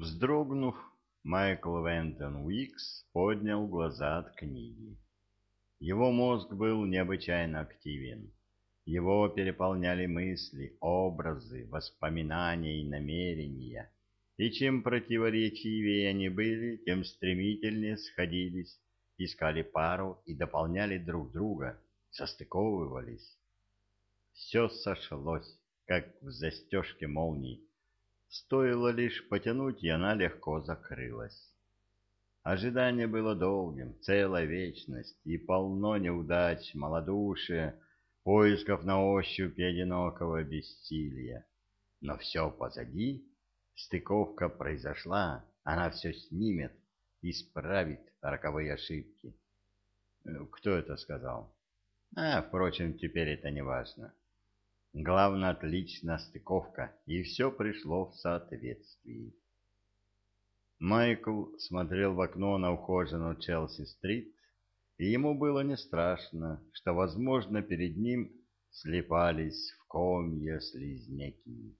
Вздрогнув, Майкл Вентон Уикс поднял глаза от книги. Его мозг был необычайно активен. Его переполняли мысли, образы, воспоминания и намерения. И чем противоречивее они были, тем стремительнее сходились, искали пару и дополняли друг друга, состыковывались. Все сошлось, как в застежке молнии. Стоило лишь потянуть, и она легко закрылась. Ожидание было долгим, целая вечность, и полно неудач, малодушия, поисков на ощупь одинокого бессилия. Но все позади, стыковка произошла, она все снимет, исправит роковые ошибки. Кто это сказал? А, впрочем, теперь это не важно. Главное, отличная стыковка, и все пришло в соответствии. Майкл смотрел в окно на ухоженную Челси-стрит, и ему было не страшно, что, возможно, перед ним слепались в комья слизняки.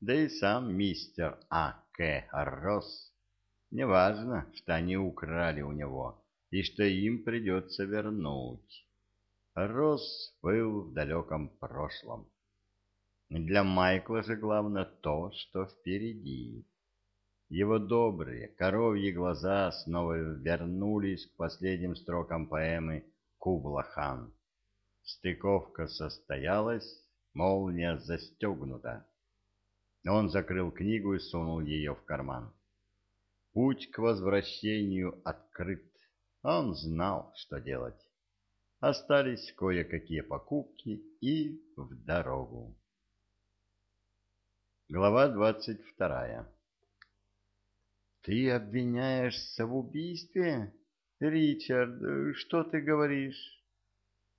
Да и сам мистер А. К. Росс. Неважно, что они украли у него, и что им придется вернуть. Росс был в далеком прошлом. Для Майкла же главное то, что впереди. Его добрые, коровьи глаза снова вернулись к последним строкам поэмы «Кубла-хан». Стыковка состоялась, молния застегнута. Он закрыл книгу и сунул ее в карман. Путь к возвращению открыт. Он знал, что делать. Остались кое-какие покупки и в дорогу. Глава двадцать вторая «Ты обвиняешься в убийстве? Ричард, что ты говоришь?»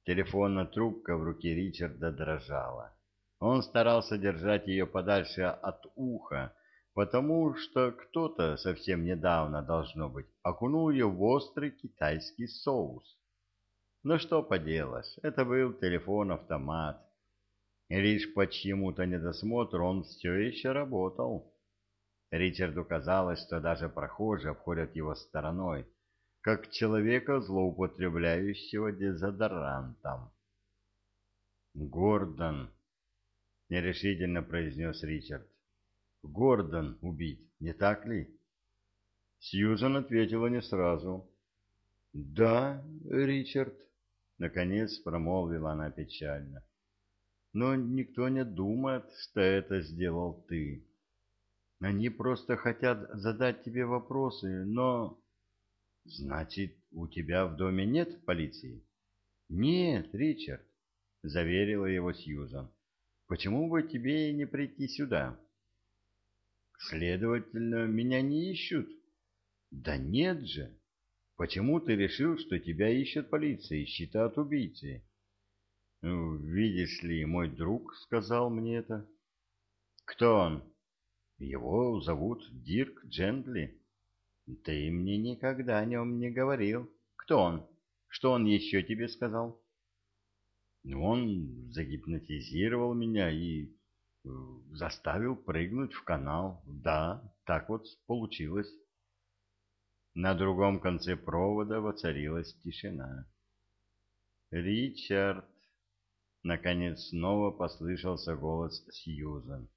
Телефонная трубка в руке Ричарда дрожала. Он старался держать ее подальше от уха, потому что кто-то совсем недавно, должно быть, окунул ее в острый китайский соус. Но что поделать, это был телефон-автомат, Лишь по чьему-то недосмотру он все еще работал. Ричарду казалось, что даже прохожие обходят его стороной, как человека, злоупотребляющего дезодорантом. «Гордон», — нерешительно произнес Ричард. «Гордон убит, не так ли?» Сьюзан ответила не сразу. «Да, Ричард», — наконец промолвила она печально но никто не думает, что это сделал ты. Они просто хотят задать тебе вопросы, но... Значит, у тебя в доме нет полиции? Нет, Ричард, заверила его Сьюзан. Почему бы тебе не прийти сюда? Следовательно, меня не ищут. Да нет же. Почему ты решил, что тебя ищет полиция и считают убийцей? Ну, видишь ли, мой друг сказал мне это. Кто он? Его зовут Дирк Джентли. Ты мне никогда о нем не говорил. Кто он? Что он еще тебе сказал? Ну, он загипнотизировал меня и э, заставил прыгнуть в канал. Да, так вот получилось. На другом конце провода воцарилась тишина. «Ричард», Наконец снова послышался голос Сьюзан.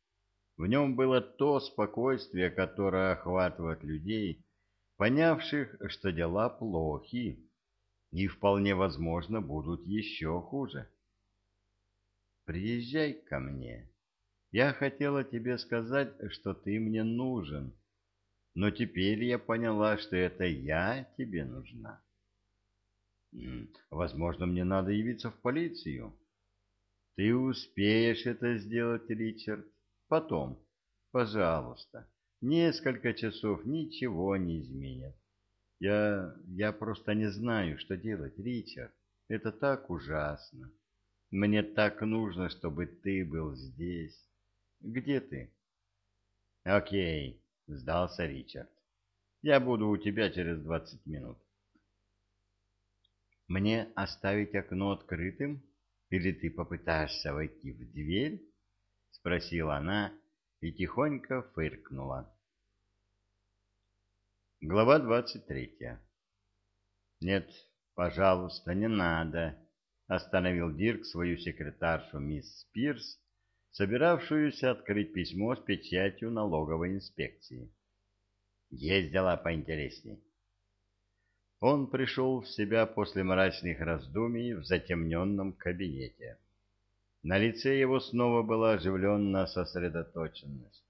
В нем было то спокойствие, которое охватывает людей, понявших, что дела плохи и вполне возможно будут еще хуже. «Приезжай ко мне. Я хотела тебе сказать, что ты мне нужен, но теперь я поняла, что это я тебе нужна. Возможно, мне надо явиться в полицию». Ты успеешь это сделать, Ричард. Потом, пожалуйста. Несколько часов ничего не изменят. Я... я просто не знаю, что делать, Ричард. Это так ужасно. Мне так нужно, чтобы ты был здесь. Где ты? Окей, сдался Ричард. Я буду у тебя через двадцать минут. Мне оставить окно открытым? Или ты попытаешься войти в дверь? — спросила она и тихонько фыркнула. Глава двадцать третья. «Нет, пожалуйста, не надо», — остановил Дирк свою секретаршу мисс Спирс, собиравшуюся открыть письмо с печатью налоговой инспекции. Есть дела поинтересней. Он пришел в себя после мрачных раздумий в затемненном кабинете. На лице его снова была оживленная сосредоточенность.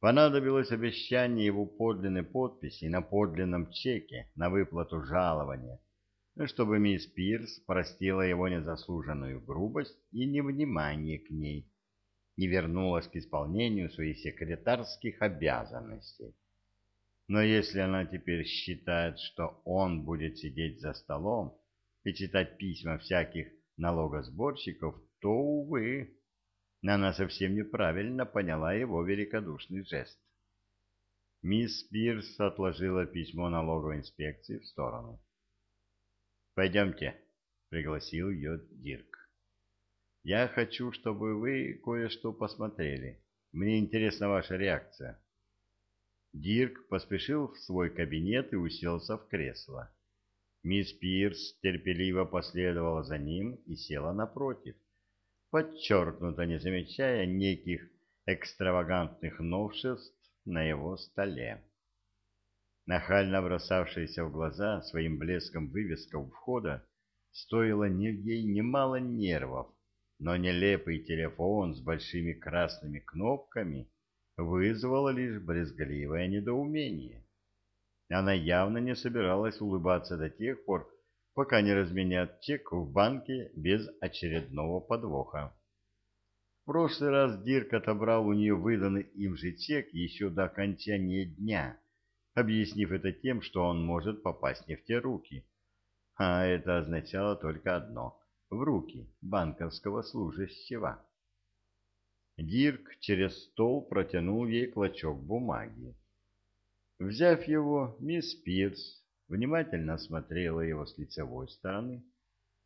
Понадобилось обещание его подлинной подписи на подлинном чеке на выплату жалования, чтобы мисс Пирс простила его незаслуженную грубость и невнимание к ней и вернулась к исполнению своих секретарских обязанностей. Но если она теперь считает, что он будет сидеть за столом и читать письма всяких налогосборщиков, то, увы, она совсем неправильно поняла его великодушный жест. Мисс Пирс отложила письмо налоговой инспекции в сторону. «Пойдемте», — пригласил ее Дирк. «Я хочу, чтобы вы кое-что посмотрели. Мне интересна ваша реакция». Дирк поспешил в свой кабинет и уселся в кресло. Мисс Пирс терпеливо последовала за ним и села напротив, подчеркнуто не замечая неких экстравагантных новшеств на его столе. Нахально бросавшаяся в глаза своим блеском вывеска у входа стоила не ей немало нервов, но нелепый телефон с большими красными кнопками — вызвало лишь брезгливое недоумение. Она явно не собиралась улыбаться до тех пор, пока не разменят чек в банке без очередного подвоха. В прошлый раз Дирк отобрал у нее выданный им же чек еще до окончания дня, объяснив это тем, что он может попасть не в те руки. А это означало только одно — в руки банковского служащего. Дирк через стол протянул ей клочок бумаги. Взяв его, мисс Пирс внимательно осмотрела его с лицевой стороны,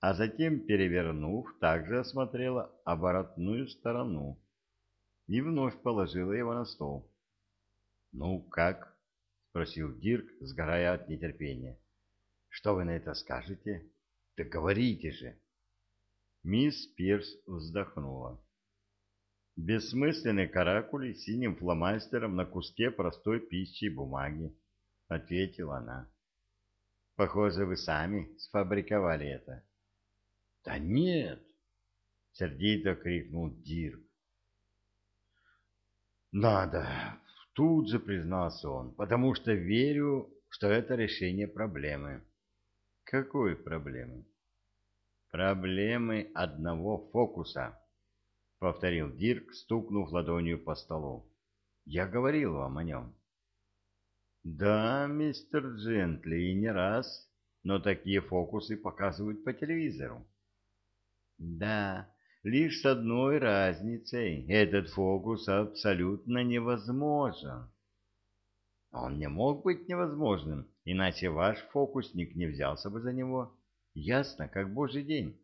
а затем, перевернув, также осмотрела оборотную сторону и вновь положила его на стол. «Ну, как?» — спросил Дирк, сгорая от нетерпения. «Что вы на это скажете? Да говорите же!» Мисс Пирс вздохнула. Бессмысленный каракули синим фломастером на куске простой пищи бумаги, — ответила она. — Похоже, вы сами сфабриковали это. — Да нет! — сердито крикнул Дирк. — Надо! — тут же признался он, — потому что верю, что это решение проблемы. — Какой проблемы? — Проблемы одного фокуса. —— повторил Дирк, стукнув ладонью по столу. «Я говорил вам о нем». «Да, мистер Джентли, и не раз, но такие фокусы показывают по телевизору». «Да, лишь с одной разницей. Этот фокус абсолютно невозможен». «Он не мог быть невозможным, иначе ваш фокусник не взялся бы за него. Ясно, как божий день».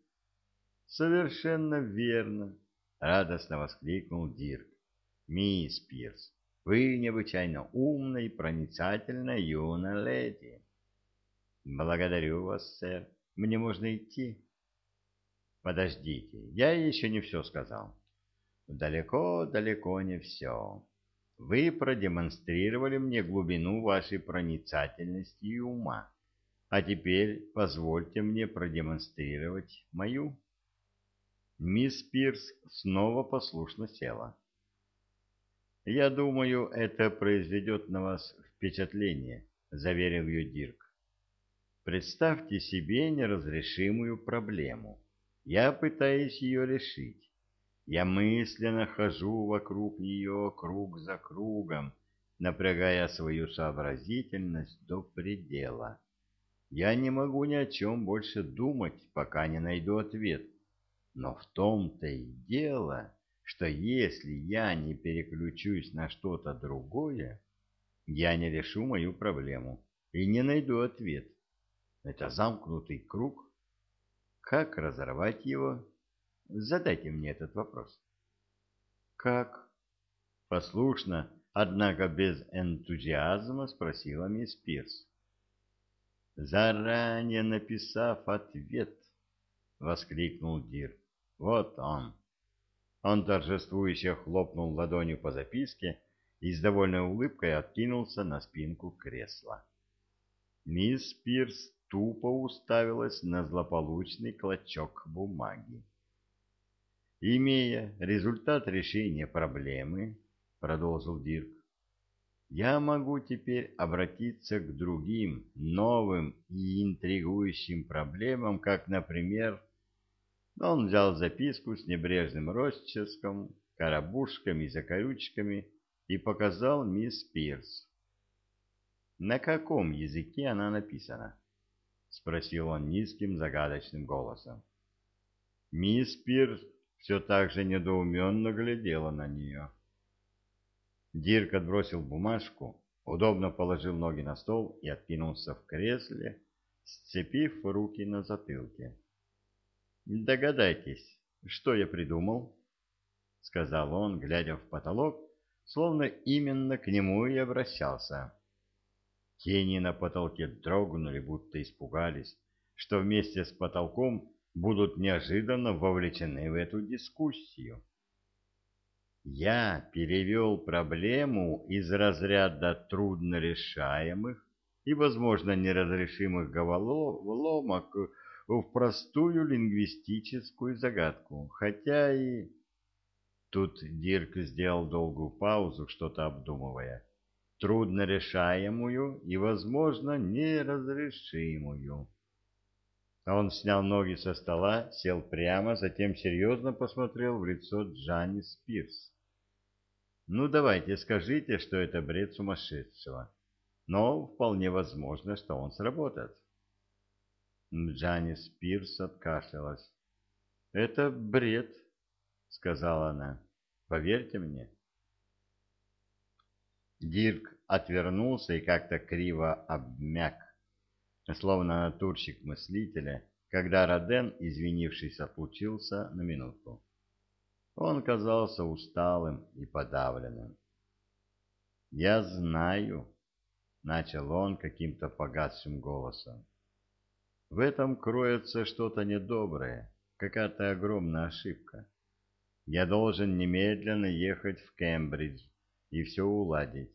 «Совершенно верно», радостно воскликнул Дирк. «Мисс Пирс, вы необычайно умная и проницательная юная леди». «Благодарю вас, сэр. Мне можно идти?» «Подождите, я еще не все сказал». «Далеко-далеко не все. Вы продемонстрировали мне глубину вашей проницательности и ума, а теперь позвольте мне продемонстрировать мою». Мисс Пирс снова послушно села. «Я думаю, это произведет на вас впечатление», — заверил ее Дирк. «Представьте себе неразрешимую проблему. Я пытаюсь ее решить. Я мысленно хожу вокруг нее круг за кругом, напрягая свою сообразительность до предела. Я не могу ни о чем больше думать, пока не найду ответ но в том-то и дело, что если я не переключусь на что-то другое, я не решу мою проблему и не найду ответ. Это замкнутый круг. Как разорвать его? Задайте мне этот вопрос. Как? Послушно, однако без энтузиазма спросила мисс Пирс. «Заранее написав ответ», — воскликнул Дир. «Вот он». Он торжествующе хлопнул ладонью по записке и с довольной улыбкой откинулся на спинку кресла. Мисс Пирс тупо уставилась на злополучный клочок бумаги. «Имея результат решения проблемы, — продолжил Дирк, — я могу теперь обратиться к другим, новым и интригующим проблемам, как, например, он взял записку с небрежным росчерком, коробушками и закорючками и показал мисс Пирс. «На каком языке она написана?» — спросил он низким загадочным голосом. Мисс Пирс все так же недоуменно глядела на нее. Дирк отбросил бумажку, удобно положил ноги на стол и откинулся в кресле, сцепив руки на затылке. Догадайтесь, что я придумал? — сказал он, глядя в потолок, словно именно к нему и обращался. Тени на потолке дрогнули, будто испугались, что вместе с потолком будут неожиданно вовлечены в эту дискуссию. Я перевел проблему из разряда труднорешаемых и, возможно, неразрешимых головоломок в простую лингвистическую загадку, хотя и... Тут Дирк сделал долгую паузу, что-то обдумывая. Трудно решаемую и, возможно, неразрешимую. Он снял ноги со стола, сел прямо, затем серьезно посмотрел в лицо Джанни Спирс. «Ну, давайте, скажите, что это бред сумасшедшего. Но вполне возможно, что он сработает». Джанис Пирс откашлялась. «Это бред», — сказала она. «Поверьте мне». Дирк отвернулся и как-то криво обмяк, словно натурщик мыслителя, когда Роден, извинившись, отлучился на минутку. Он казался усталым и подавленным. «Я знаю», — начал он каким-то погасшим голосом, в этом кроется что-то недоброе, какая-то огромная ошибка. Я должен немедленно ехать в Кембридж и все уладить.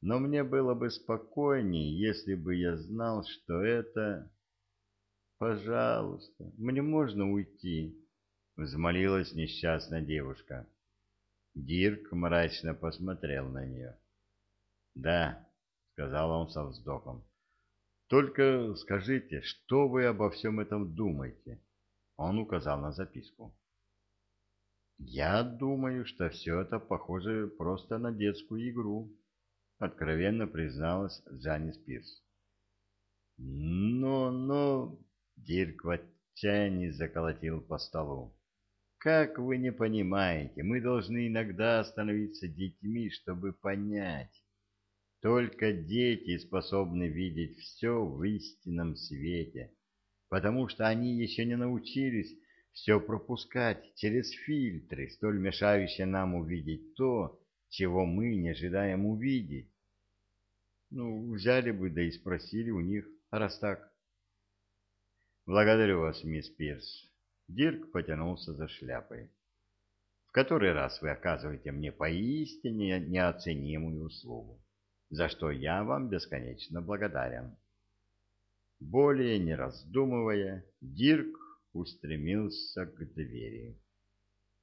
Но мне было бы спокойнее, если бы я знал, что это... «Пожалуйста, мне можно уйти?» — взмолилась несчастная девушка. Дирк мрачно посмотрел на нее. «Да», — сказал он со вздохом, только скажите, что вы обо всем этом думаете? Он указал на записку. Я думаю, что все это похоже просто на детскую игру, откровенно призналась Джанни Спирс. Но, но, Дирк в отчаянии заколотил по столу. Как вы не понимаете, мы должны иногда становиться детьми, чтобы понять. Только дети способны видеть все в истинном свете, потому что они еще не научились все пропускать через фильтры, столь мешающие нам увидеть то, чего мы не ожидаем увидеть. Ну, взяли бы, да и спросили у них, раз так. Благодарю вас, мисс Пирс. Дирк потянулся за шляпой. В который раз вы оказываете мне поистине неоценимую услугу за что я вам бесконечно благодарен. Более не раздумывая, Дирк устремился к двери.